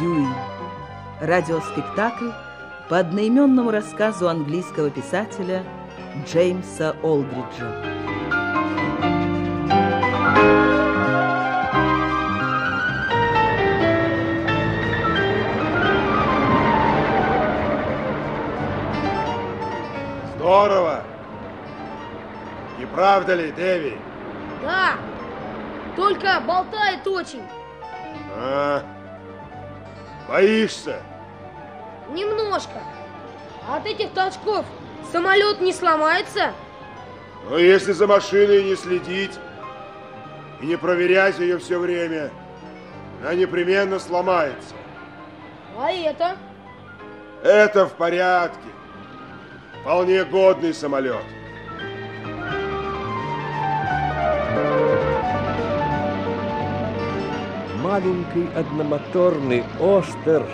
Дюйм. Радиоспектакль по одноименному рассказу английского писателя Джеймса Олдриджа. Здорово! Не правда ли, Дэви? Да, только болтает очень. А, боишься? Немножко. От этих толчков самолет не сломается? Но если за машиной не следить и не проверять ее все время, она непременно сломается. А это? Это в порядке. Вполне годный самолет. Маленький одномоторный Остер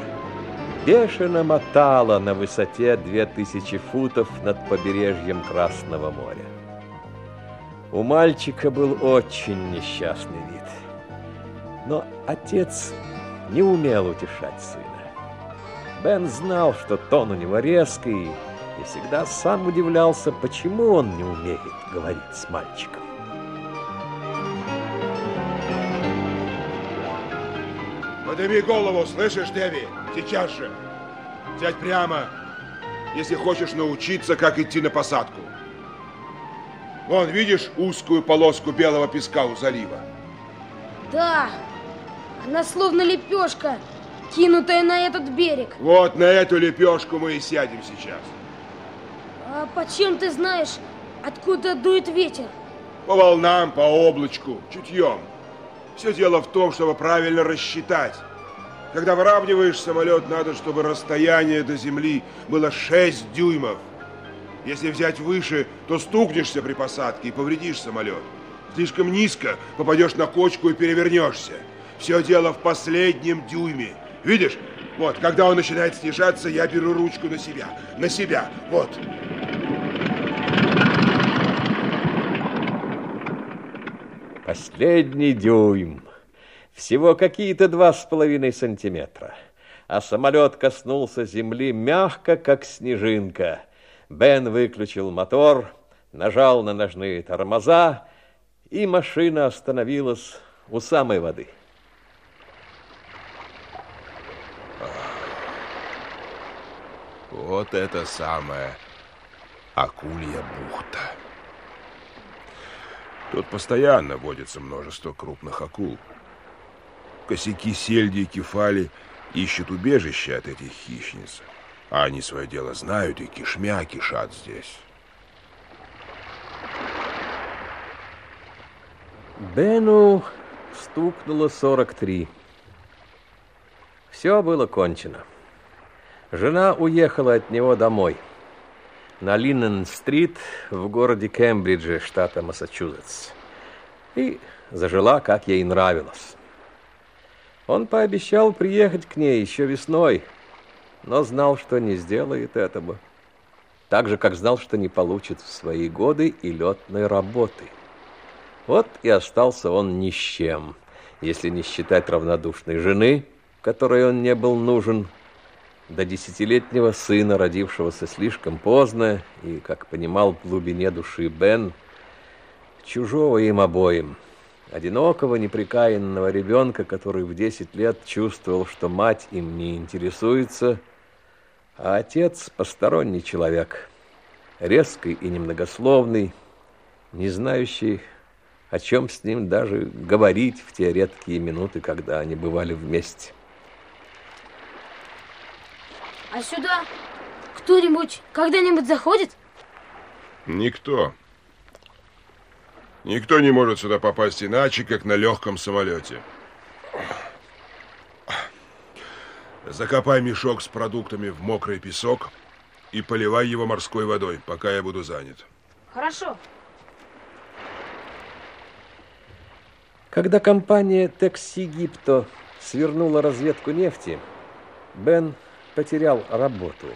бешено мотала на высоте 2000 футов над побережьем Красного моря. У мальчика был очень несчастный вид. Но отец не умел утешать сына. Бен знал, что тон у него резкий, и всегда сам удивлялся, почему он не умеет говорить с мальчиком. Подними голову, слышишь, Дэви? Сейчас же. Сядь прямо, если хочешь научиться, как идти на посадку. Вон, видишь узкую полоску белого песка у залива? Да, она словно лепешка, кинутая на этот берег. Вот на эту лепешку мы и сядем сейчас. А почем ты знаешь, откуда дует ветер? По волнам, по облачку, чутьем. Все дело в том, чтобы правильно рассчитать. Когда выравниваешь самолет, надо, чтобы расстояние до земли было 6 дюймов. Если взять выше, то стукнешься при посадке и повредишь самолет. Слишком низко попадешь на кочку и перевернешься. Все дело в последнем дюйме. Видишь? Вот, когда он начинает снижаться, я беру ручку на себя. На себя. Вот. Последний дюйм. Всего какие-то два с половиной сантиметра. А самолет коснулся земли мягко, как снежинка. Бен выключил мотор, нажал на ножные тормоза, и машина остановилась у самой воды. Вот это самая Акулья бухта. Тут постоянно водится множество крупных акул. Косяки сельди и кефали ищут убежище от этих хищниц. А они свое дело знают и кишмя кишат здесь. Бену стукнуло 43. Все было кончено. Жена уехала от него домой. На Линнен-стрит в городе Кембридже, штата Массачусетс. И зажила, как ей нравилось. Он пообещал приехать к ней еще весной, но знал, что не сделает этого. Так же, как знал, что не получит в свои годы и летной работы. Вот и остался он ни с чем, если не считать равнодушной жены, которой он не был нужен, до десятилетнего сына, родившегося слишком поздно, и, как понимал в глубине души Бен, чужого им обоим, одинокого, неприкаянного ребенка, который в десять лет чувствовал, что мать им не интересуется, а отец – посторонний человек, резкий и немногословный, не знающий, о чем с ним даже говорить в те редкие минуты, когда они бывали вместе. А сюда кто-нибудь когда-нибудь заходит? Никто. Никто не может сюда попасть иначе, как на легком самолете. Закопай мешок с продуктами в мокрый песок и поливай его морской водой, пока я буду занят. Хорошо. Когда компания Текси Гипто свернула разведку нефти, Бен потерял работу,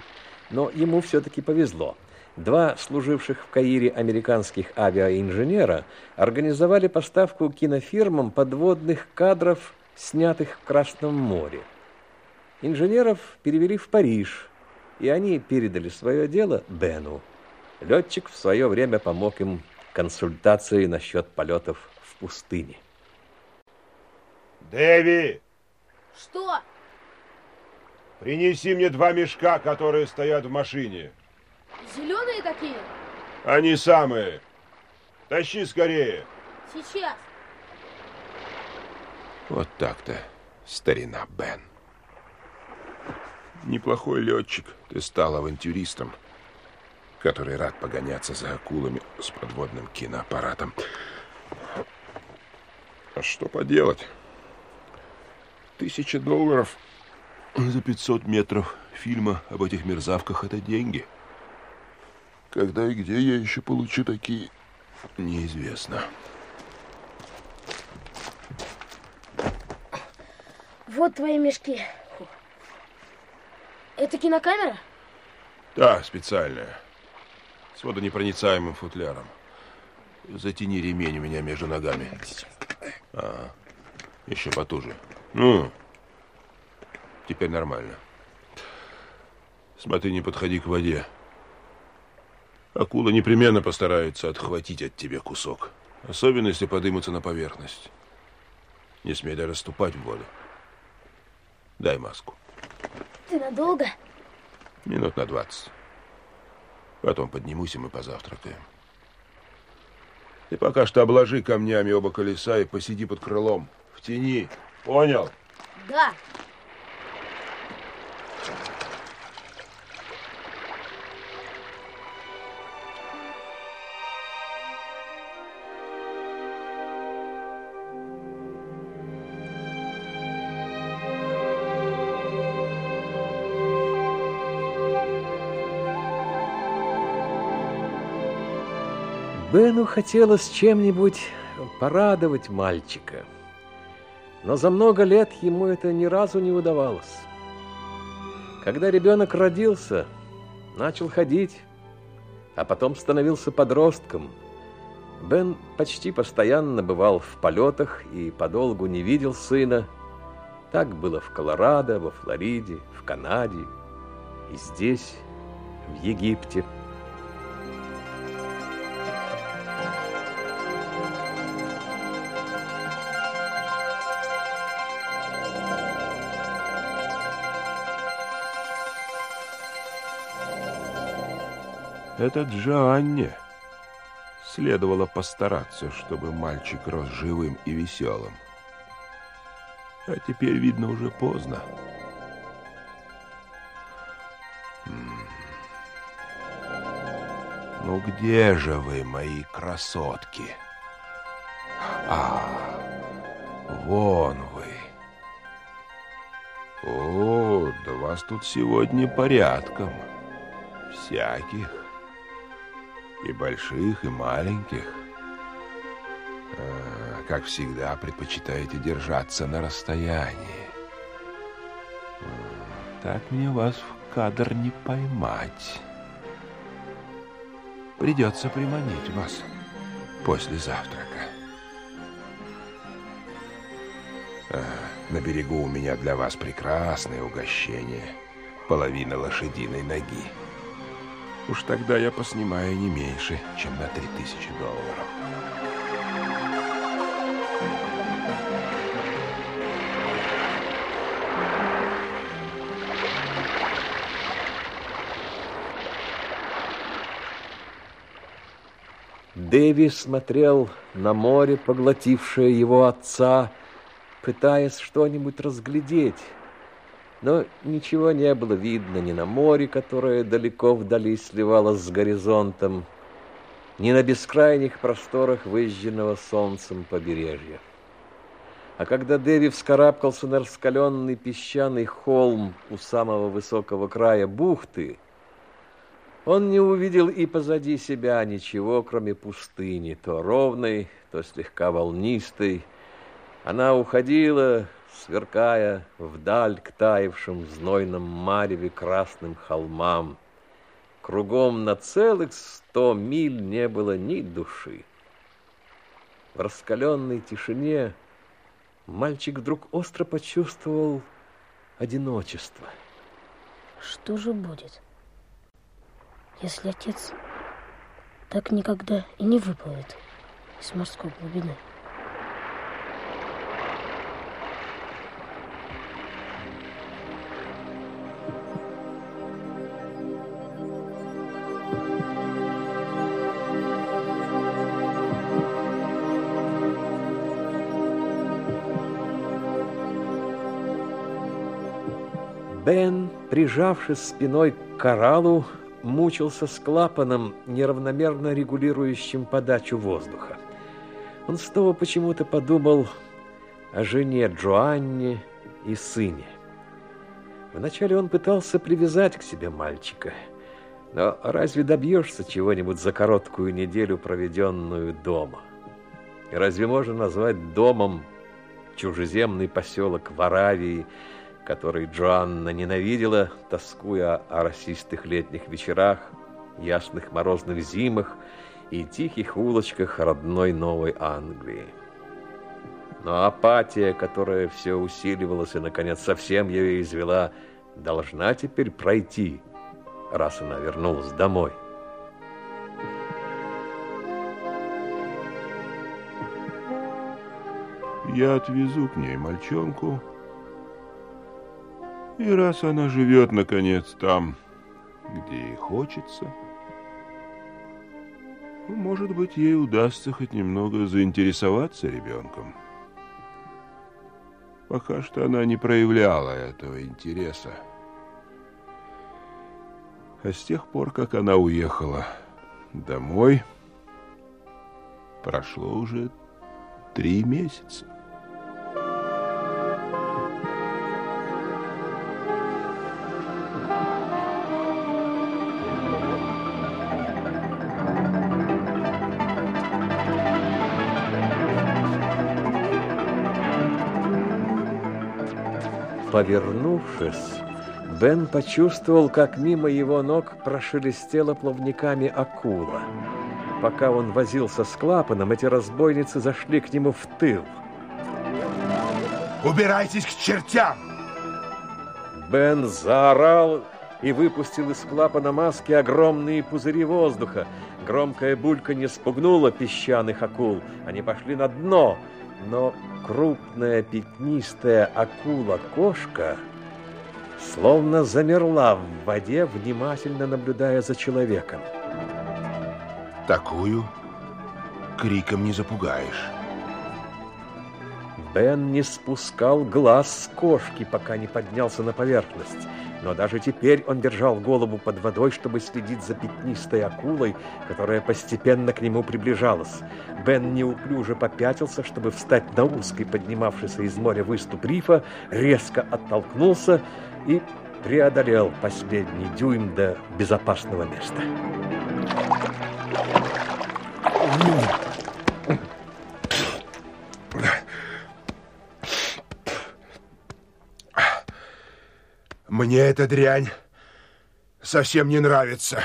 но ему все-таки повезло. Два служивших в Каире американских авиаинженера организовали поставку кинофирмам подводных кадров снятых в Красном море. Инженеров перевели в Париж, и они передали свое дело Бену. Летчик в свое время помог им консультации насчет полетов в пустыне. Дэви, Что? принеси мне два мешка, которые стоят в машине. Зеленые такие? Они самые. Тащи скорее. Сейчас. Вот так-то, старина Бен. Неплохой летчик. Ты стал авантюристом, который рад погоняться за акулами с подводным киноаппаратом. А что поделать? Тысяча долларов за 500 метров фильма об этих мерзавках — это деньги. Когда и где я еще получу такие, неизвестно. Вот твои мешки. Это кинокамера? Да, специальная. С водонепроницаемым футляром. Затяни ремень у меня между ногами. А, еще потуже. Ну, теперь нормально. Смотри, не подходи к воде. Акула непременно постарается отхватить от тебя кусок. Особенно, если подымутся на поверхность. Не смей даже ступать в воду. Дай маску. Ты надолго? Минут на двадцать. Потом поднимусь, и мы позавтракаем. Ты пока что обложи камнями оба колеса и посиди под крылом. В тени. Понял? Да. Бену хотелось чем-нибудь порадовать мальчика, но за много лет ему это ни разу не удавалось. Когда ребенок родился, начал ходить, а потом становился подростком, Бен почти постоянно бывал в полетах и подолгу не видел сына. Так было в Колорадо, во Флориде, в Канаде и здесь, в Египте. Это Джоанне. Следовало постараться, чтобы мальчик рос живым и веселым. А теперь, видно, уже поздно. Ну где же вы, мои красотки? А, вон вы. О, да вас тут сегодня порядком. Всяких. И больших, и маленьких. А, как всегда, предпочитаете держаться на расстоянии. А, Так мне вас в кадр не поймать. Придется приманить вас после завтрака. А, на берегу у меня для вас прекрасное угощение. Половина лошадиной ноги. Уж тогда я поснимаю не меньше, чем на три тысячи долларов. Дэви смотрел на море, поглотившее его отца, пытаясь что-нибудь разглядеть. Но ничего не было видно ни на море, которое далеко вдали сливалось с горизонтом, ни на бескрайних просторах выжженного солнцем побережья. А когда Дэви вскарабкался на раскаленный песчаный холм у самого высокого края бухты, он не увидел и позади себя ничего, кроме пустыни, то ровной, то слегка волнистой. Она уходила, сверкая вдаль к таявшим в знойном мареве красным холмам. Кругом на целых сто миль не было ни души. В раскаленной тишине мальчик вдруг остро почувствовал одиночество. Что же будет, если отец так никогда и не выплывет из морской глубины? Прижавшись спиной к кораллу, мучился с клапаном, неравномерно регулирующим подачу воздуха. Он снова почему-то подумал о жене Джоанне и сыне. Вначале он пытался привязать к себе мальчика, но разве добьешься чего-нибудь за короткую неделю, проведенную дома? Разве можно назвать домом чужеземный поселок в Аравии, который Джоанна ненавидела, тоскуя о расистых летних вечерах, ясных морозных зимах и тихих улочках родной Новой Англии. Но апатия, которая все усиливалась и, наконец, совсем ее извела, должна теперь пройти, раз она вернулась домой. Я отвезу к ней мальчонку, и раз она живет, наконец, там, где ей хочется, может быть, ей удастся хоть немного заинтересоваться ребенком. Пока что она не проявляла этого интереса. А с тех пор, как она уехала домой, прошло уже три месяца. Повернувшись, Бен почувствовал, как мимо его ног прошелестела плавниками акула. Пока он возился с клапаном, эти разбойницы зашли к нему в тыл. Убирайтесь к чертям! Бен заорал и выпустил из клапана маски огромные пузыри воздуха. Громкая булька не спугнула песчаных акул. Они пошли на дно, но крупная пятнистая акула-кошка словно замерла в воде, внимательно наблюдая за человеком. Такую криком не запугаешь. Бен не спускал глаз с кошки, пока не поднялся на поверхность. Но даже теперь он держал голову под водой, чтобы следить за пятнистой акулой, которая постепенно к нему приближалась. Бен неуклюже попятился, чтобы встать на узкий поднимавшийся из моря выступ рифа, резко оттолкнулся и преодолел последний дюйм до безопасного места. Мне эта дрянь совсем не нравится.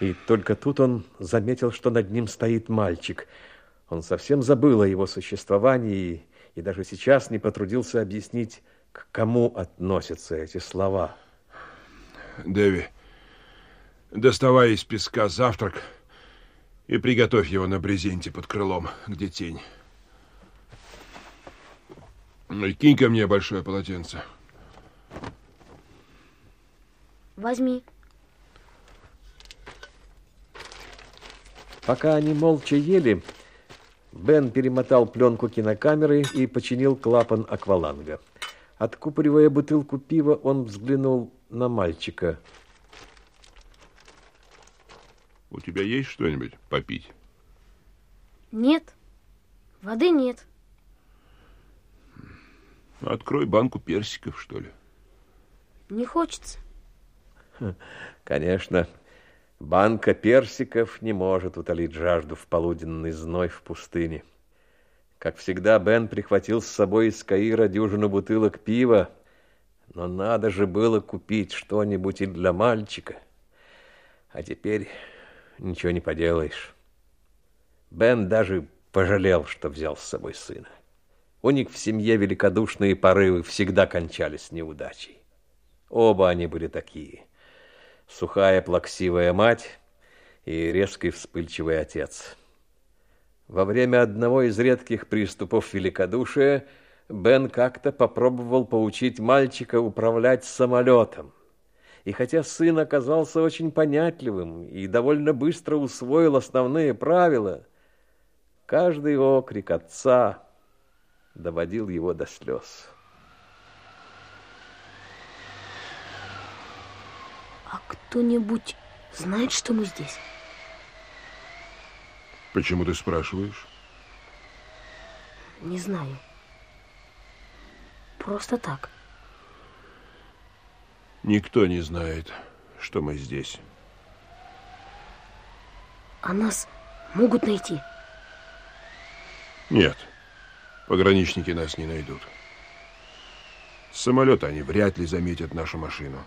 И только тут он заметил, что над ним стоит мальчик. Он совсем забыл о его существовании и даже сейчас не потрудился объяснить, к кому относятся эти слова. Дэви, доставай из песка завтрак и приготовь его на брезенте под крылом, где тень. И кинь ко мне большое полотенце. Возьми. Пока они молча ели, Бен перемотал пленку кинокамеры и починил клапан акваланга. Откупоривая бутылку пива, он взглянул на мальчика. У тебя есть что-нибудь попить? Нет. Воды нет. Открой банку персиков, что ли. Не хочется. Конечно, банка персиков не может утолить жажду в полуденный зной в пустыне. Как всегда, Бен прихватил с собой из Каира дюжину бутылок пива, но надо же было купить что-нибудь и для мальчика. А теперь ничего не поделаешь. Бен даже пожалел, что взял с собой сына. У них в семье великодушные порывы всегда кончались неудачей. Оба они были такие. Сухая плаксивая мать и резкий вспыльчивый отец. Во время одного из редких приступов великодушия Бен как-то попробовал поучить мальчика управлять самолетом. И хотя сын оказался очень понятливым и довольно быстро усвоил основные правила, каждый окрик отца доводил его до слез. А кто-нибудь знает, что мы здесь? Почему ты спрашиваешь? Не знаю. Просто так. Никто не знает, что мы здесь. А нас могут найти? Нет, пограничники нас не найдут. С самолета они вряд ли заметят нашу машину.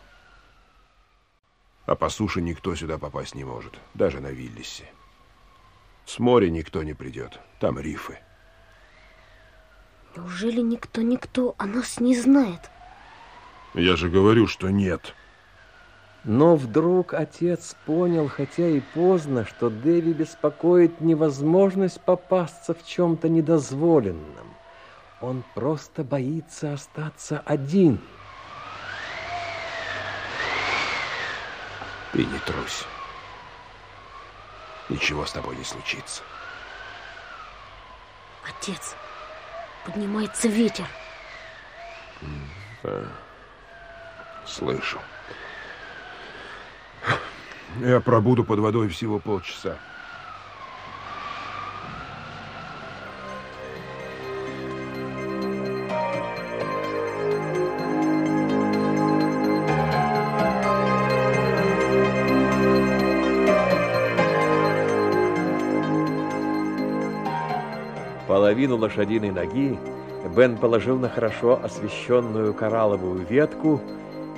А по суше никто сюда попасть не может, даже на Виллисе. С моря никто не придет, там рифы. Неужели никто-никто о нас не знает? Я же говорю, что нет. Но вдруг отец понял, хотя и поздно, что Дэви беспокоит невозможность попасться в чем-то недозволенном. Он просто боится остаться один. Ты не трусь. Ничего с тобой не случится. Отец, поднимается ветер. Да. Слышу. Я пробуду под водой всего полчаса. Половину лошадиной ноги Бен положил на хорошо освещенную коралловую ветку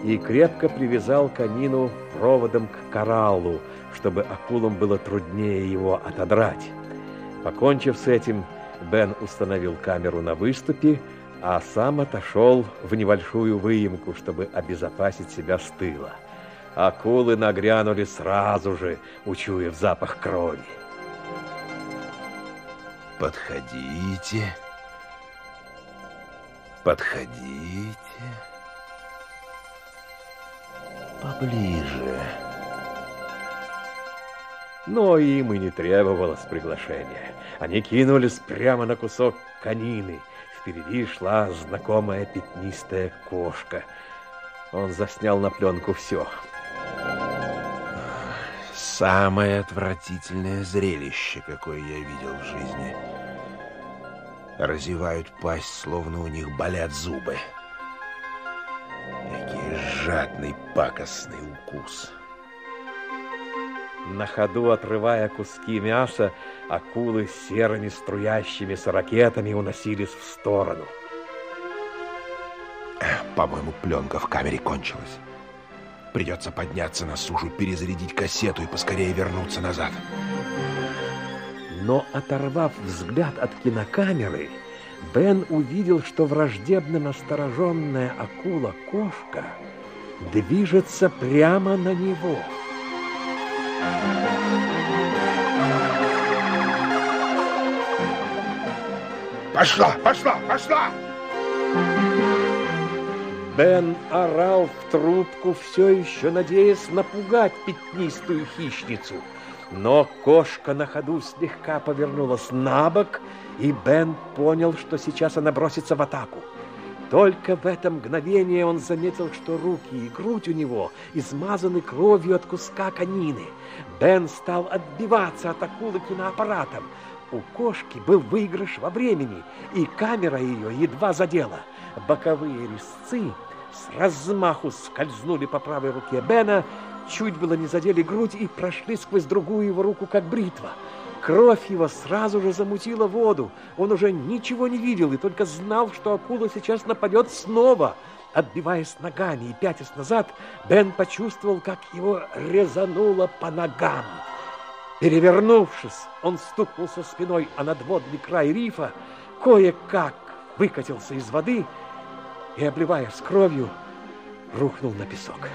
и крепко привязал конину проводом к кораллу, чтобы акулам было труднее его отодрать. Покончив с этим, Бен установил камеру на выступе, а сам отошел в небольшую выемку, чтобы обезопасить себя с тыла. Акулы нагрянули сразу же, учуяв запах крови. Подходите. Подходите. Поближе. Но им и не требовалось приглашения. Они кинулись прямо на кусок конины. Впереди шла знакомая пятнистая кошка. Он заснял на пленку все. Самое отвратительное зрелище, какое я видел в жизни. Разевают пасть, словно у них болят зубы. Какой жадный, пакостный укус. На ходу, отрывая куски мяса, акулы серыми струящимися ракетами уносились в сторону. По-моему, пленка в камере кончилась. Придется подняться на сушу, перезарядить кассету и поскорее вернуться назад. Но, оторвав взгляд от кинокамеры, Бен увидел, что враждебно настороженная акула-кошка движется прямо на него. Пошла, пошла, пошла! Бен орал в трубку, все еще надеясь напугать пятнистую хищницу. Но кошка на ходу слегка повернулась на бок, и Бен понял, что сейчас она бросится в атаку. Только в это мгновение он заметил, что руки и грудь у него измазаны кровью от куска конины. Бен стал отбиваться от акулы киноаппаратом. У кошки был выигрыш во времени, и камера ее едва задела. Боковые резцы с размаху скользнули по правой руке Бена, чуть было не задели грудь и прошли сквозь другую его руку, как бритва. Кровь его сразу же замутила воду. Он уже ничего не видел и только знал, что акула сейчас нападет снова. Отбиваясь ногами и пятясь назад, Бен почувствовал, как его резануло по ногам. Перевернувшись, он стукнулся спиной о надводный край рифа, кое-как выкатился из воды и, обливаясь кровью, рухнул на песок.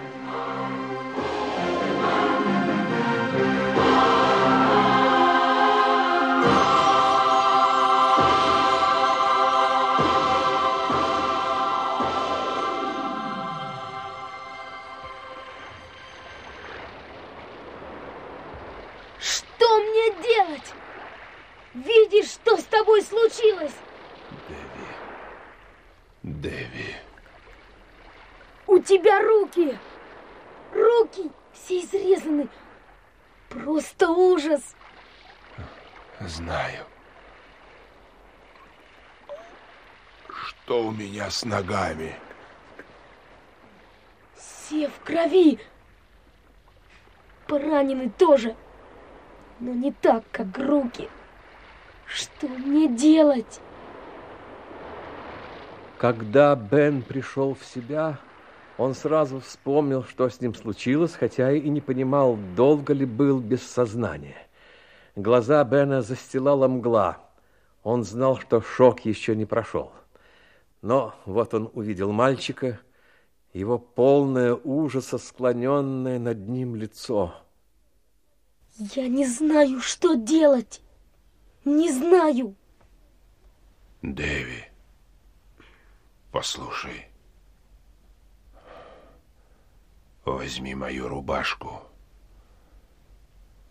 Что мне делать? Видишь, что с тобой случилось? Дэви. Дэви. У тебя руки! Руки все изрезаны. Просто ужас. Знаю. Что у меня с ногами? Все в крови. Поранены тоже. Но не так, как руки. Что мне делать? Когда Бен пришел в себя, он сразу вспомнил, что с ним случилось, хотя и не понимал, долго ли был без сознания. Глаза Бена застилала мгла. Он знал, что шок еще не прошел. Но вот он увидел мальчика, его полное ужаса склоненное над ним лицо. Я не знаю, что делать. Не знаю. Дэви, послушай. Возьми мою рубашку.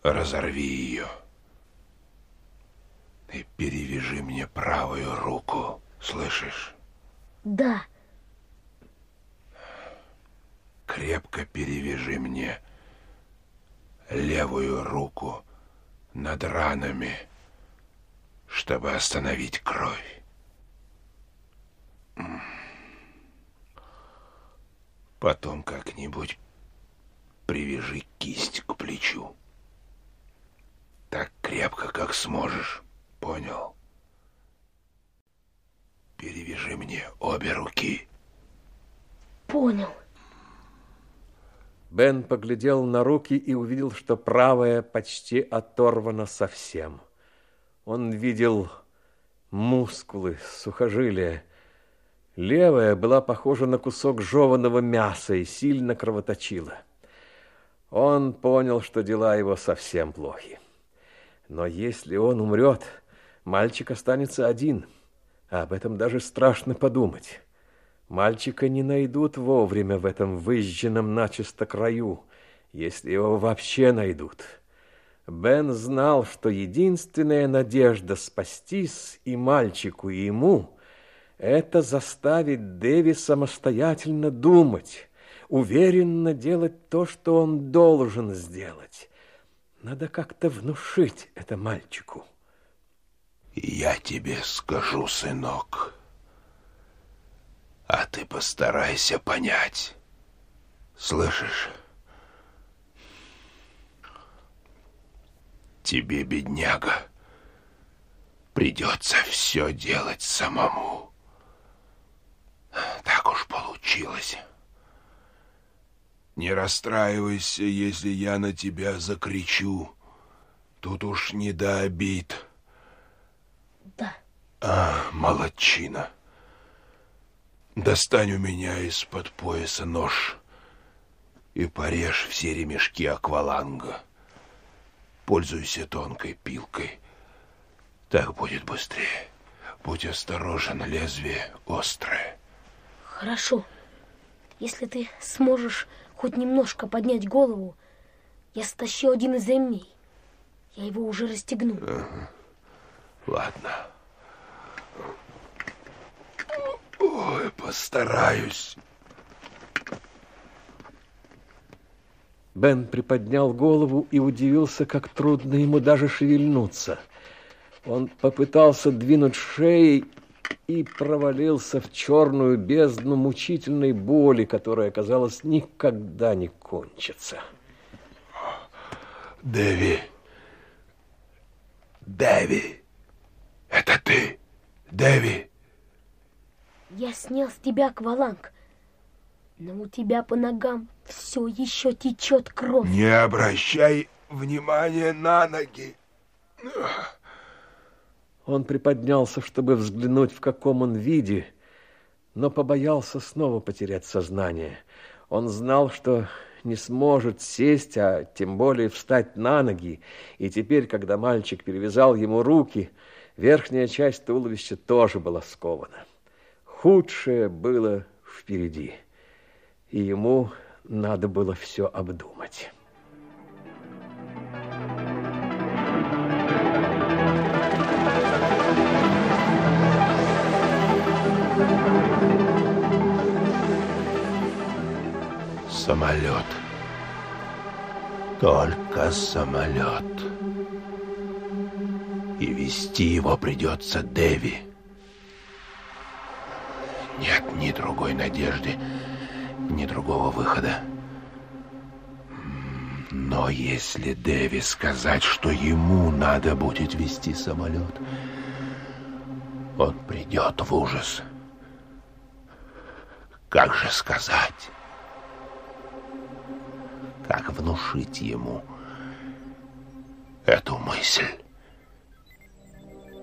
Разорви ее. И перевяжи мне правую руку. Слышишь? Да, Крепко перевяжи мне левую руку над ранами, чтобы остановить кровь. Потом как-нибудь привяжи кисть к плечу. Так крепко, как сможешь. Понял? Перевяжи мне обе руки. понял. Бен поглядел на руки и увидел, что правая почти оторвана совсем. Он видел мускулы, сухожилия. Левая была похожа на кусок жеваного мяса и сильно кровоточила. Он понял, что дела его совсем плохи. Но если он умрет, мальчик останется один. Об этом даже страшно подумать. Мальчика не найдут вовремя в этом выжженном начисто краю, если его вообще найдут. Бен знал, что единственная надежда спастись и мальчику, и ему – это заставить Дэви самостоятельно думать, уверенно делать то, что он должен сделать. Надо как-то внушить это мальчику. Я тебе скажу, сынок. А ты постарайся понять. Слышишь? Тебе, бедняга, придется все делать самому. Так уж получилось. Не расстраивайся, если я на тебя закричу. Тут уж не до обид. Да, А, молодчина. Достань у меня из-под пояса нож и порежь все ремешки акваланга. Пользуйся тонкой пилкой. Так будет быстрее. Будь осторожен, лезвие острое. Хорошо. Если ты сможешь хоть немножко поднять голову, я стащу один из ремней. Я его уже расстегнул. Ладно. Ой, постараюсь. Бен приподнял голову и удивился, как трудно ему даже шевельнуться. Он попытался двинуть шеей и провалился в черную бездну мучительной боли, которая, казалось, никогда не кончится. Дэви. Дэви. Это ты? Дэви. Я снял с тебя акваланг, но у тебя по ногам все еще течет кровь. Не обращай внимания на ноги. Он приподнялся, чтобы взглянуть, в каком он виде, но побоялся снова потерять сознание. Он знал, что не сможет сесть, а тем более встать на ноги, и теперь, когда мальчик перевязал ему руки, верхняя часть туловища тоже была скована. Худшее было впереди, и ему надо было все обдумать. Самолет. Только самолет. И вести его придется Деви. Нет ни другой надежды, ни другого выхода. Но если Дэви сказать, что ему надо будет вести самолет, он придет в ужас. Как же сказать? Как внушить ему эту мысль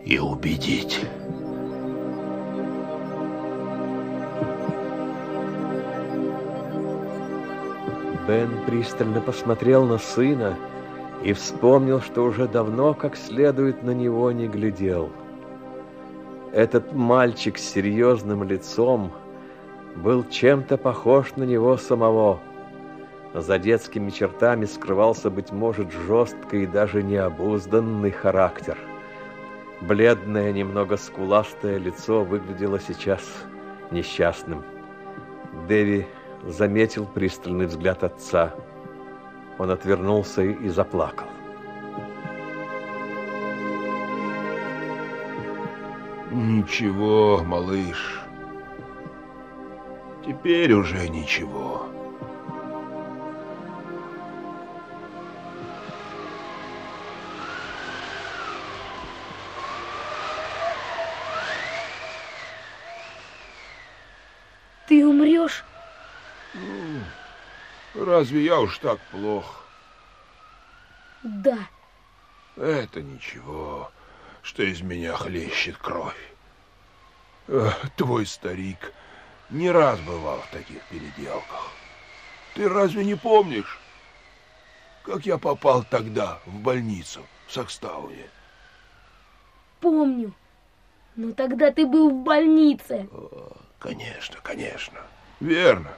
и убедить? Бен пристально посмотрел на сына и вспомнил, что уже давно как следует на него не глядел. Этот мальчик с серьезным лицом был чем-то похож на него самого. За детскими чертами скрывался, быть может, жесткий и даже необузданный характер. Бледное, немного скуластое лицо выглядело сейчас несчастным. Дэви заметил пристальный взгляд отца. Он отвернулся и заплакал. Ничего, малыш. Теперь уже ничего. Разве я уж так плох? Да. Это ничего, что из меня хлещет кровь. Эх, Твой старик не раз бывал в таких переделках. Ты разве не помнишь, как я попал тогда в больницу в Сакстауне? Помню. Но тогда ты был в больнице. Конечно, конечно. Верно.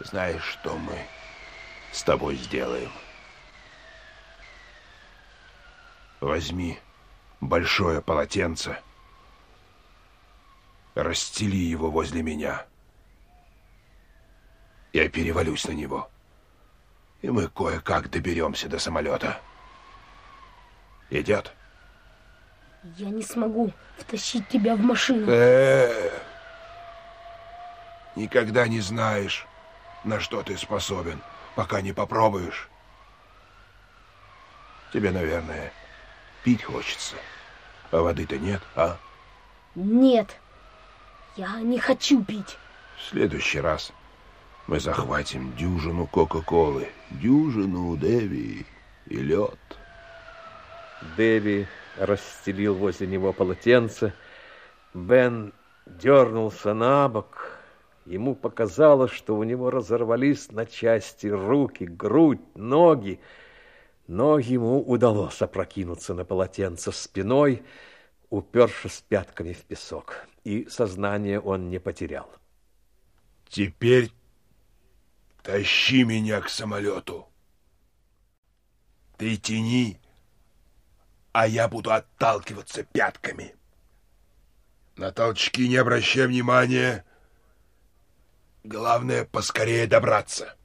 Знаешь, что мы с тобой сделаем? Возьми большое полотенце, расстели его возле меня. Я перевалюсь на него, и мы кое-как доберемся до самолета. Идет? Я не смогу втащить тебя в машину. Э, Никогда не знаешь, на что ты способен, пока не попробуешь. Тебе, наверное, пить хочется. А воды-то нет, а? Нет. Я не хочу пить. В следующий раз мы захватим дюжину Кока-Колы, дюжину Деви и лед. Дэви расстелил возле него полотенце. Бен дернулся на бок. Ему показалось, что у него разорвались на части руки, грудь, ноги. Но ему удалось опрокинуться на полотенце спиной, упершись пятками в песок. И сознание он не потерял. Теперь тащи меня к самолету. Ты тяни, а я буду отталкиваться пятками. На толчки не обращай внимания. Главное, поскорее добраться.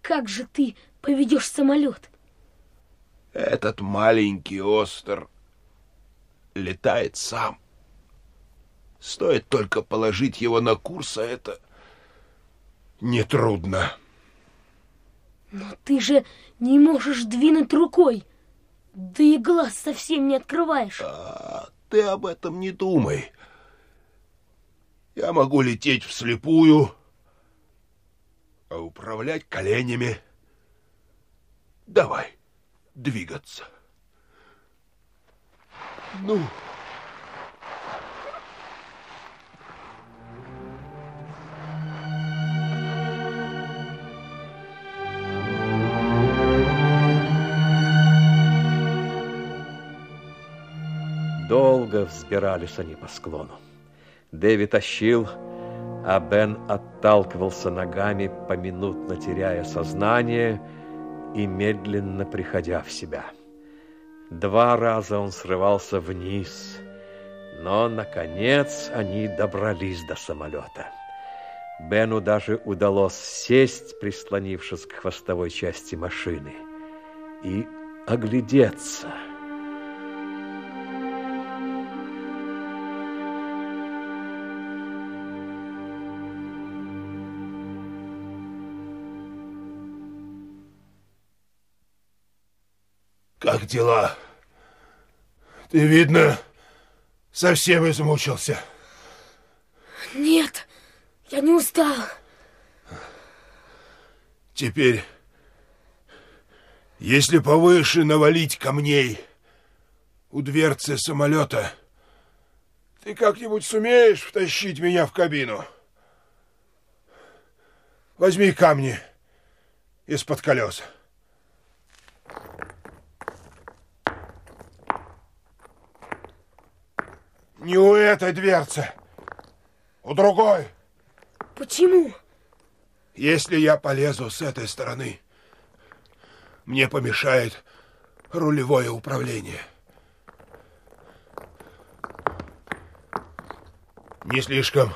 Как же ты поведешь самолет? Этот маленький остер летает сам. Стоит только положить его на курс, а это нетрудно. Но ты же не можешь двинуть рукой. Да и глаз совсем не открываешь. А ты об этом не думай. Я могу лететь вслепую, а управлять коленями. Давай двигаться. Ну... Долго взбирались они по склону. Дэви тащил, а Бен отталкивался ногами, поминутно теряя сознание и медленно приходя в себя. Два раза он срывался вниз, но, наконец, они добрались до самолета. Бену даже удалось сесть, прислонившись к хвостовой части машины, и оглядеться – Как дела? Ты, видно, совсем измучился. Нет, я не устал. Теперь, если повыше навалить камней у дверцы самолета, ты как-нибудь сумеешь втащить меня в кабину? Возьми камни из-под колес. Не у этой дверцы, у другой. Почему? Если я полезу с этой стороны, мне помешает рулевое управление. Не слишком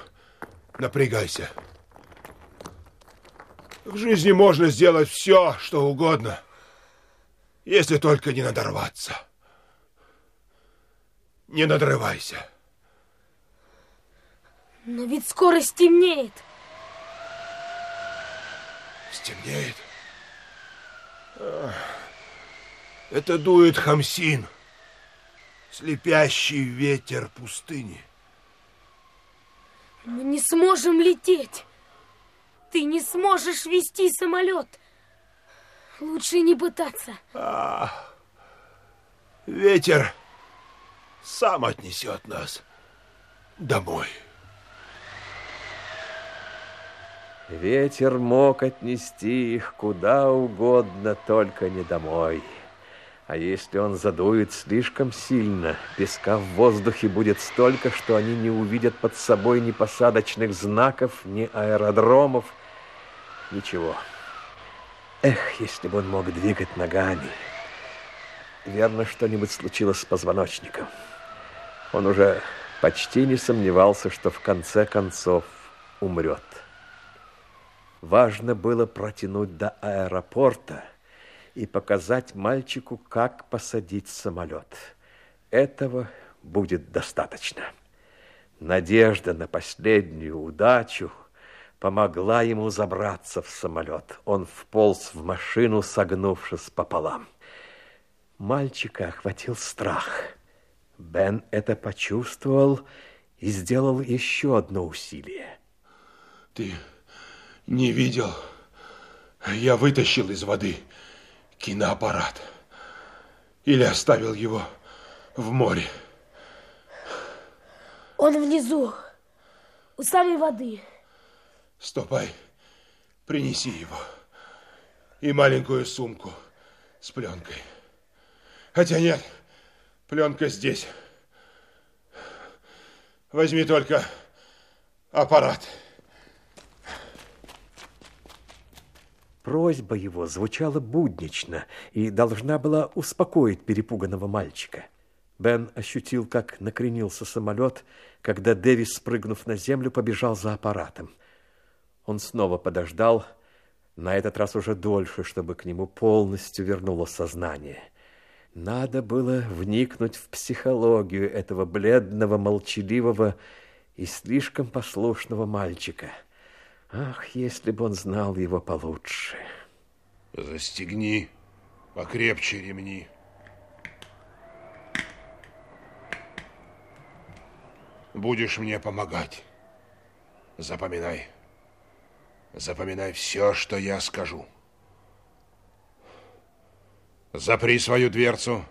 напрягайся. В жизни можно сделать все, что угодно, если только не надорваться. Не надрывайся. Но ведь скоро стемнеет. Стемнеет? Это дует хамсин, слепящий ветер пустыни. Мы не сможем лететь. Ты не сможешь вести самолет. Лучше не пытаться. А, ветер сам отнесет нас домой. Ветер мог отнести их куда угодно, только не домой. А если он задует слишком сильно, песка в воздухе будет столько, что они не увидят под собой ни посадочных знаков, ни аэродромов, ничего. Эх, если бы он мог двигать ногами. Верно, что-нибудь случилось с позвоночником. Он уже почти не сомневался, что в конце концов умрет. Важно было протянуть до аэропорта и показать мальчику, как посадить самолет. Этого будет достаточно. Надежда на последнюю удачу помогла ему забраться в самолет. Он вполз в машину, согнувшись пополам. Мальчика охватил страх. Бен это почувствовал и сделал еще одно усилие. Ты не видел. Я вытащил из воды киноаппарат. Или оставил его в море. Он внизу, у самой воды. Ступай, принеси его. И маленькую сумку с пленкой. Хотя нет, пленка здесь. Возьми только аппарат. Просьба его звучала буднично и должна была успокоить перепуганного мальчика. Бен ощутил, как накренился самолет, когда Дэвис, спрыгнув на землю, побежал за аппаратом. Он снова подождал, на этот раз уже дольше, чтобы к нему полностью вернулось сознание. Надо было вникнуть в психологию этого бледного, молчаливого и слишком послушного мальчика – Ах, если бы он знал его получше. Застегни покрепче ремни. Будешь мне помогать. Запоминай. Запоминай все, что я скажу. Запри свою дверцу.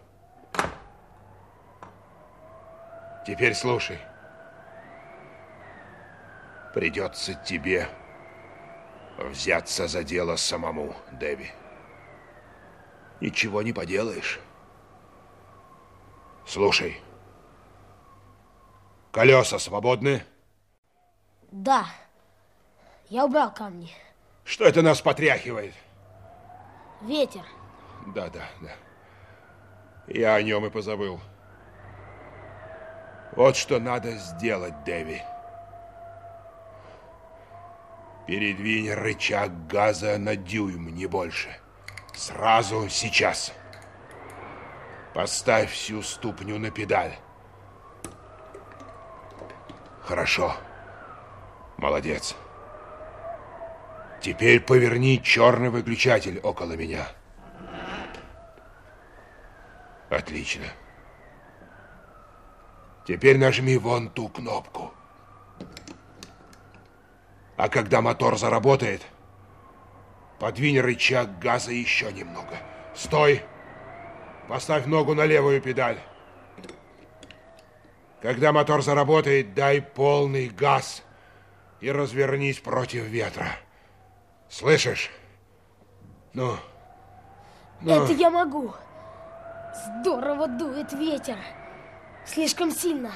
Теперь слушай. Придется тебе взяться за дело самому, Дэви. Ничего не поделаешь. Слушай. Колеса свободны? Да. Я убрал камни. Что это нас потряхивает? Ветер. Да, да, да. Я о нем и позабыл. Вот что надо сделать, Дэви. Передвинь рычаг газа на дюйм, не больше. Сразу сейчас. Поставь всю ступню на педаль. Хорошо. Молодец. Теперь поверни черный выключатель около меня. Отлично. Теперь нажми вон ту кнопку. А когда мотор заработает, подвинь рычаг газа еще немного. Стой! Поставь ногу на левую педаль. Когда мотор заработает, дай полный газ и развернись против ветра. Слышишь? Ну, ну. Это я могу. Здорово дует ветер. Слишком сильно.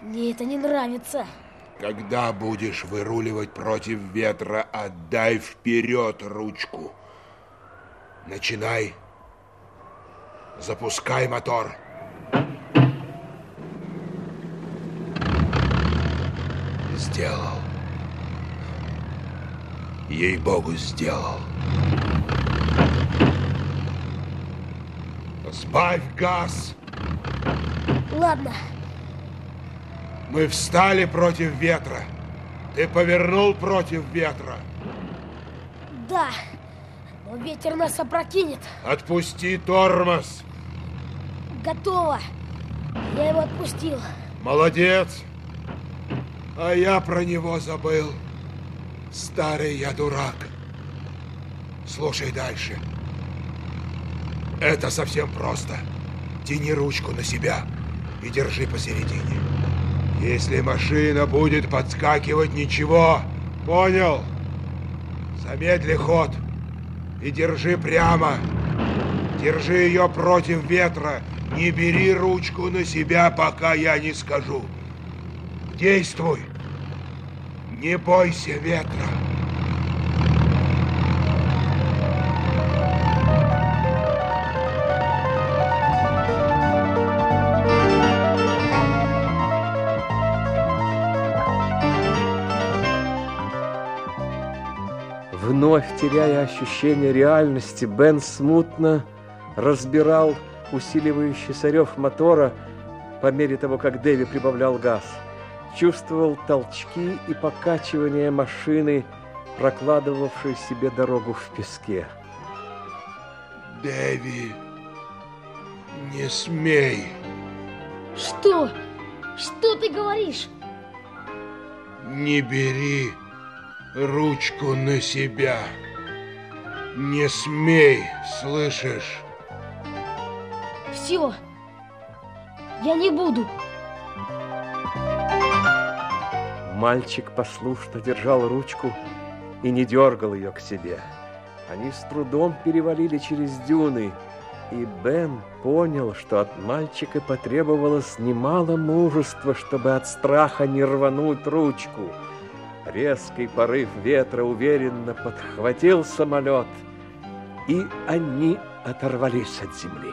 Мне это не нравится. Когда будешь выруливать против ветра, отдай вперед ручку. Начинай. Запускай мотор. Сделал. Ей-богу, сделал. Сбавь газ. Ладно. Мы встали против ветра. Ты повернул против ветра. Да, но ветер нас опрокинет. Отпусти тормоз. Готово. Я его отпустил. Молодец. А я про него забыл. Старый я дурак. Слушай дальше. Это совсем просто. Тяни ручку на себя и держи посередине. Если машина будет подскакивать, ничего. Понял? Замедли ход и держи прямо. Держи ее против ветра. Не бери ручку на себя, пока я не скажу. Действуй. Не бойся ветра. Вновь теряя ощущение реальности, Бен смутно разбирал усиливающийся рев мотора по мере того, как Дэви прибавлял газ. Чувствовал толчки и покачивание машины, прокладывавшей себе дорогу в песке. Дэви, не смей. Что? Что ты говоришь? Не бери ручку на себя. Не смей, слышишь? Все. Я не буду. Мальчик послушно держал ручку и не дергал ее к себе. Они с трудом перевалили через дюны, и Бен понял, что от мальчика потребовалось немало мужества, чтобы от страха не рвануть ручку. Резкий порыв ветра уверенно подхватил самолет, и они оторвались от земли.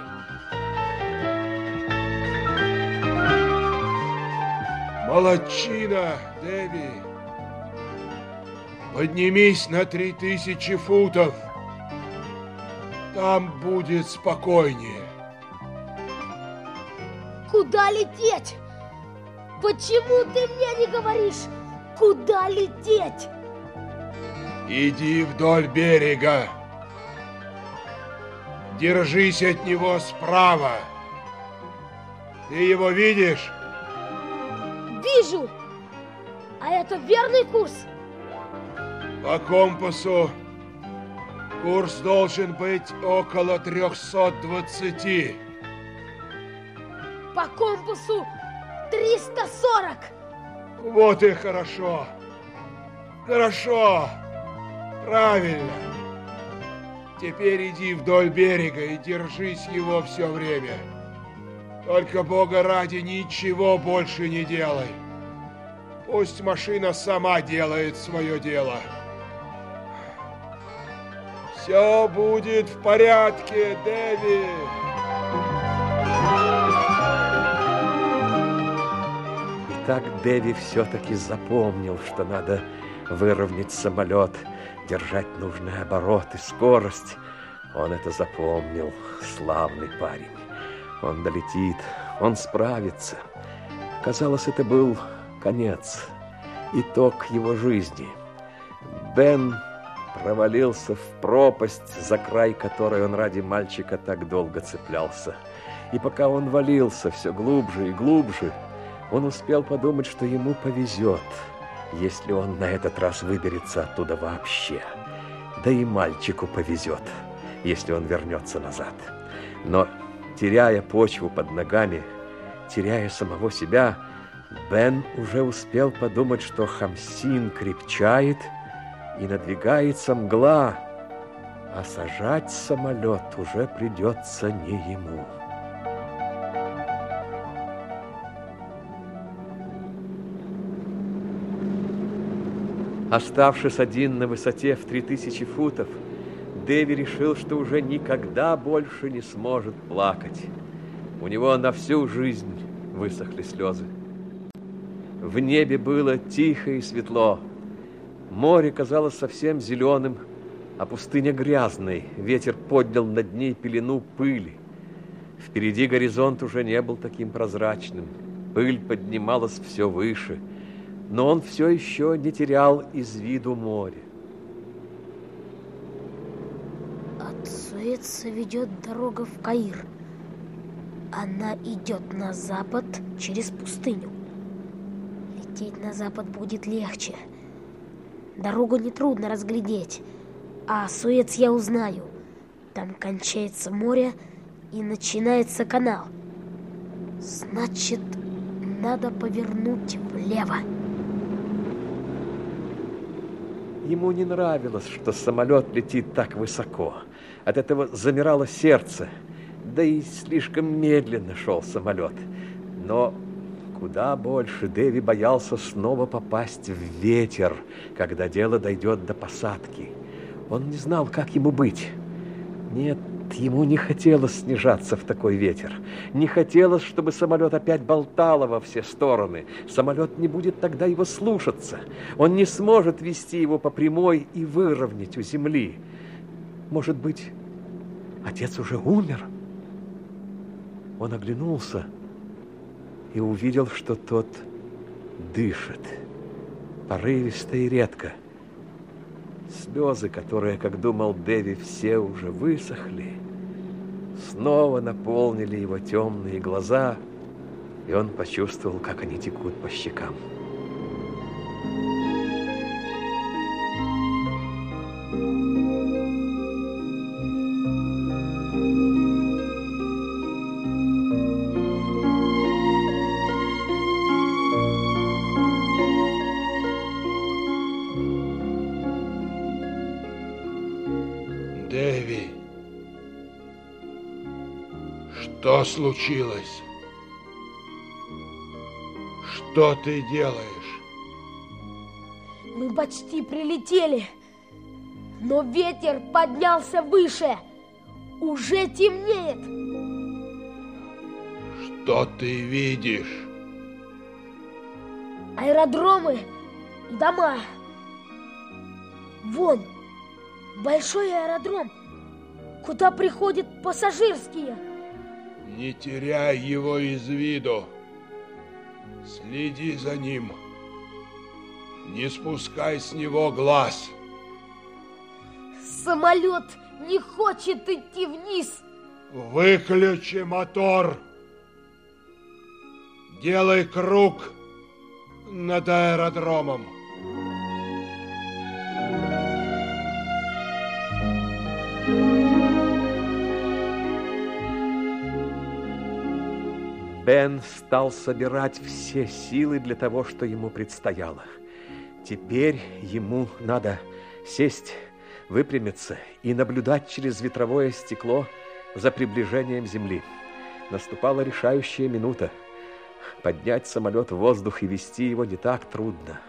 Молодчина, Дэви. Поднимись на три тысячи футов. Там будет спокойнее. Куда лететь? Почему ты мне не говоришь, куда лететь? Иди вдоль берега. Держись от него справа. Ты его видишь? Вижу. А это верный курс? По компасу Курс должен быть около 320. По компасу 340. Вот и хорошо. Хорошо. Правильно. Теперь иди вдоль берега и держись его все время. Только, Бога ради, ничего больше не делай. Пусть машина сама делает свое дело. Все будет в порядке, Дэви. Так Дэви все-таки запомнил, что надо выровнять самолет, держать нужный оборот и скорость. Он это запомнил, славный парень. Он долетит, он справится. Казалось, это был конец, итог его жизни. Бен провалился в пропасть, за край которой он ради мальчика так долго цеплялся. И пока он валился все глубже и глубже, он успел подумать, что ему повезет, если он на этот раз выберется оттуда вообще. Да и мальчику повезет, если он вернется назад. Но теряя почву под ногами, теряя самого себя, Бен уже успел подумать, что Хамсин крепчает и надвигается мгла, а сажать самолет уже придется не ему. Оставшись один на высоте в 3000 футов, Дэви решил, что уже никогда больше не сможет плакать. У него на всю жизнь высохли слезы. В небе было тихо и светло. Море казалось совсем зеленым, а пустыня грязной. Ветер поднял над ней пелену пыли. Впереди горизонт уже не был таким прозрачным. Пыль поднималась все выше, но он все еще не терял из виду море. Суэца ведет дорога в Каир. Она идет на запад через пустыню. Лететь на запад будет легче. Дорогу нетрудно разглядеть, а Суэц я узнаю. Там кончается море и начинается канал. Значит, надо повернуть влево. Ему не нравилось, что самолет летит так высоко. От этого замирало сердце, да и слишком медленно шел самолет. Но куда больше Дэви боялся снова попасть в ветер, когда дело дойдет до посадки. Он не знал, как ему быть. Нет, ему не хотелось снижаться в такой ветер. Не хотелось, чтобы самолет опять болтало во все стороны. Самолет не будет тогда его слушаться. Он не сможет вести его по прямой и выровнять у земли. Может быть, отец уже умер? Он оглянулся и увидел, что тот дышит, порывисто и редко. Слезы, которые, как думал Дэви, все уже высохли, снова наполнили его темные глаза, и он почувствовал, как они текут по щекам. Случилось? Что ты делаешь? Мы почти прилетели, но ветер поднялся выше. Уже темнеет. Что ты видишь? Аэродромы и дома. Вон, большой аэродром, куда приходят пассажирские. Не теряй его из виду. Следи за ним. Не спускай с него глаз. Самолет не хочет идти вниз. Выключи мотор. Делай круг над аэродромом. Бен стал собирать все силы для того, что ему предстояло. Теперь ему надо сесть, выпрямиться и наблюдать через ветровое стекло за приближением Земли. Наступала решающая минута. Поднять самолет в воздух и вести его не так трудно.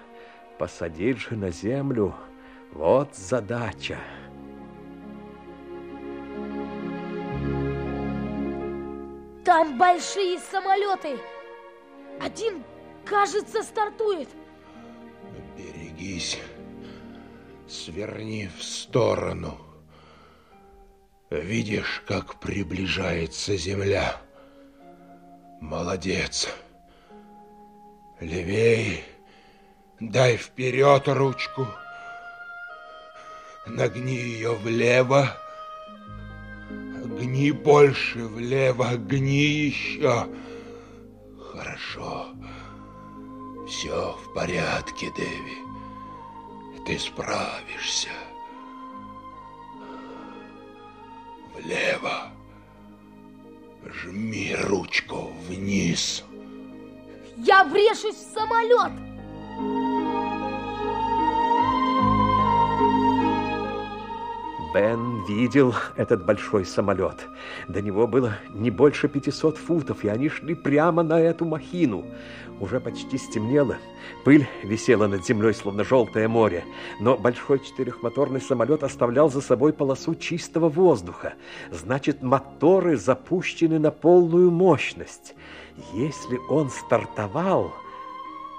Посадить же на Землю – вот задача. Там большие самолеты. Один, кажется, стартует. Берегись. Сверни в сторону. Видишь, как приближается земля. Молодец. Левей. Дай вперед ручку. Нагни ее влево. Гни больше влево, гни еще. Хорошо. Все в порядке, Дэви. Ты справишься. Влево. Жми ручку вниз. Я врежусь в самолет. Бен видел этот большой самолет. До него было не больше 500 футов, и они шли прямо на эту махину. Уже почти стемнело. Пыль висела над землей, словно желтое море. Но большой четырехмоторный самолет оставлял за собой полосу чистого воздуха. Значит, моторы запущены на полную мощность. Если он стартовал,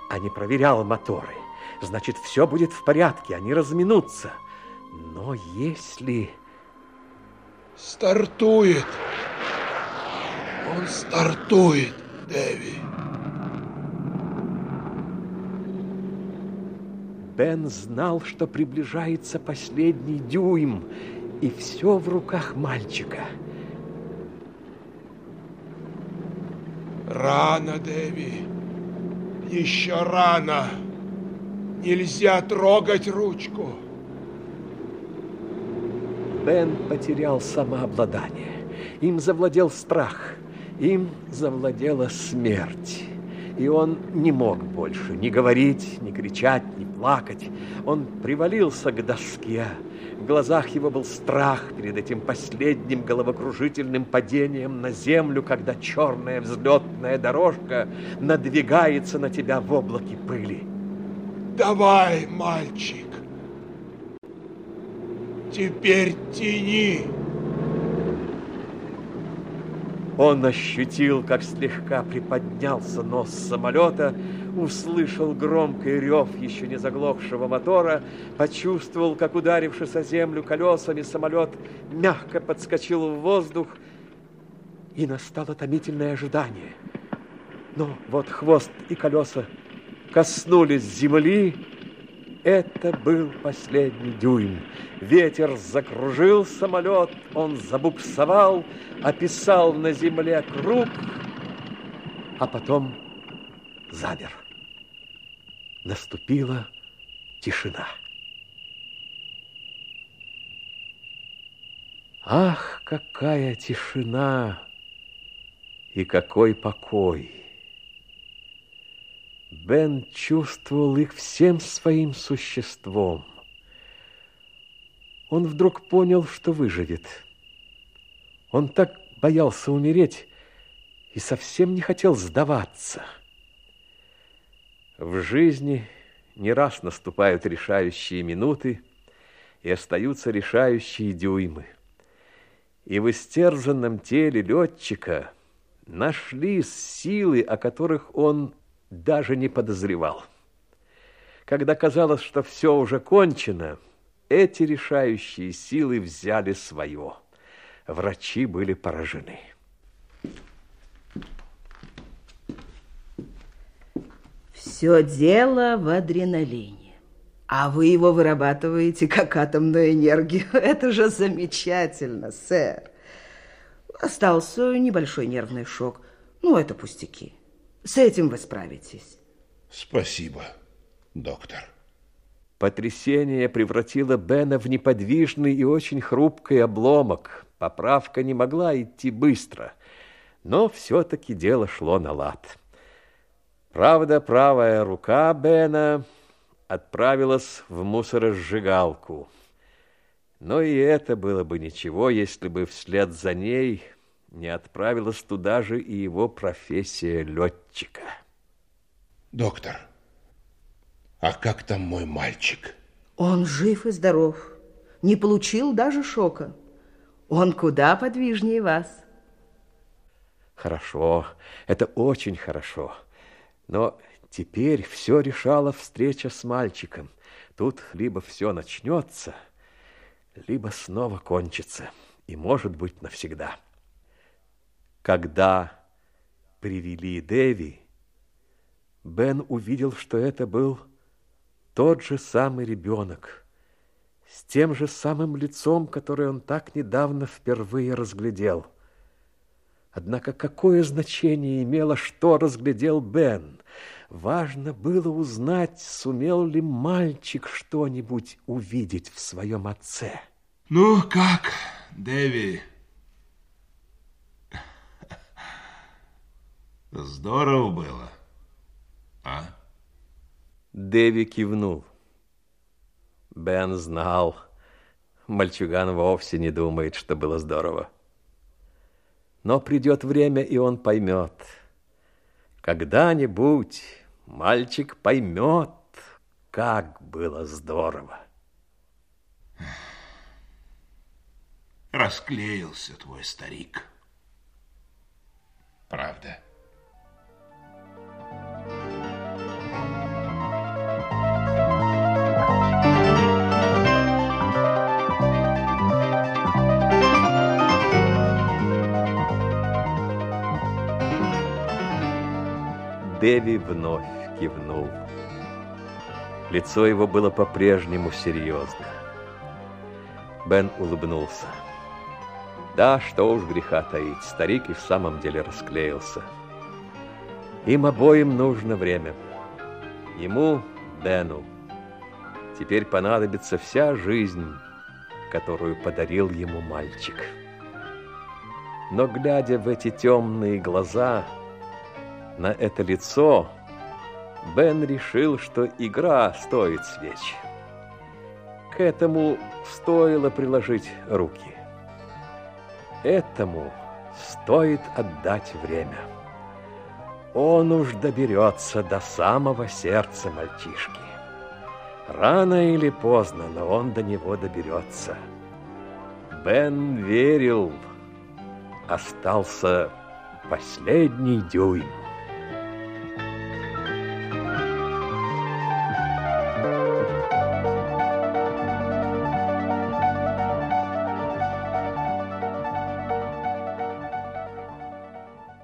а не проверял моторы, значит, все будет в порядке, они разминутся. Но если... Стартует. Он стартует, Дэви. Бен знал, что приближается последний дюйм, и все в руках мальчика. Рано, Дэви. Еще рано. Нельзя трогать ручку. Бен потерял самообладание. Им завладел страх. Им завладела смерть. И он не мог больше ни говорить, ни кричать, ни плакать. Он привалился к доске. В глазах его был страх перед этим последним головокружительным падением на землю, когда черная взлетная дорожка надвигается на тебя в облаке пыли. Давай, мальчик. Теперь тяни. Он ощутил, как слегка приподнялся нос самолета, услышал громкий рев еще не заглохшего мотора, почувствовал, как ударившись о землю колесами, самолет мягко подскочил в воздух, и настало томительное ожидание. Но вот хвост и колеса коснулись земли, это был последний дюйм. Ветер закружил самолет, он забуксовал, описал на земле круг, а потом замер. Наступила тишина. Ах, какая тишина и какой покой! Бен чувствовал их всем своим существом. Он вдруг понял, что выживет. Он так боялся умереть и совсем не хотел сдаваться. В жизни не раз наступают решающие минуты и остаются решающие дюймы. И в истерзанном теле летчика нашлись силы, о которых он даже не подозревал. Когда казалось, что все уже кончено, эти решающие силы взяли свое. Врачи были поражены. Все дело в адреналине. А вы его вырабатываете как атомную энергию. Это же замечательно, сэр. Остался небольшой нервный шок. Ну, это пустяки. С этим вы справитесь. Спасибо, доктор. Потрясение превратило Бена в неподвижный и очень хрупкий обломок. Поправка не могла идти быстро. Но все-таки дело шло на лад. Правда, правая рука Бена отправилась в мусоросжигалку. Но и это было бы ничего, если бы вслед за ней не отправилась туда же и его профессия летчика. Доктор, а как там мой мальчик? Он жив и здоров. Не получил даже шока. Он куда подвижнее вас. Хорошо, это очень хорошо. Но теперь все решала встреча с мальчиком. Тут либо все начнется, либо снова кончится. И, может быть, навсегда. Когда привели Дэви, Бен увидел, что это был тот же самый ребенок, с тем же самым лицом, которое он так недавно впервые разглядел. Однако какое значение имело, что разглядел Бен? Важно было узнать, сумел ли мальчик что-нибудь увидеть в своем отце. Ну, как, Дэви? Здорово было, а? Дэви кивнул. Бен знал, мальчуган вовсе не думает, что было здорово. Но придет время, и он поймет. Когда-нибудь мальчик поймет, как было здорово. Расклеился твой старик. Правда. Дэви вновь кивнул. Лицо его было по-прежнему серьезно. Бен улыбнулся. Да, что уж греха таить, старик и в самом деле расклеился. Им обоим нужно время. Ему, Бену, теперь понадобится вся жизнь, которую подарил ему мальчик. Но, глядя в эти темные глаза, на это лицо, Бен решил, что игра стоит свеч. К этому стоило приложить руки. Этому стоит отдать время. Он уж доберется до самого сердца мальчишки. Рано или поздно, но он до него доберется. Бен верил. Остался последний дюйм.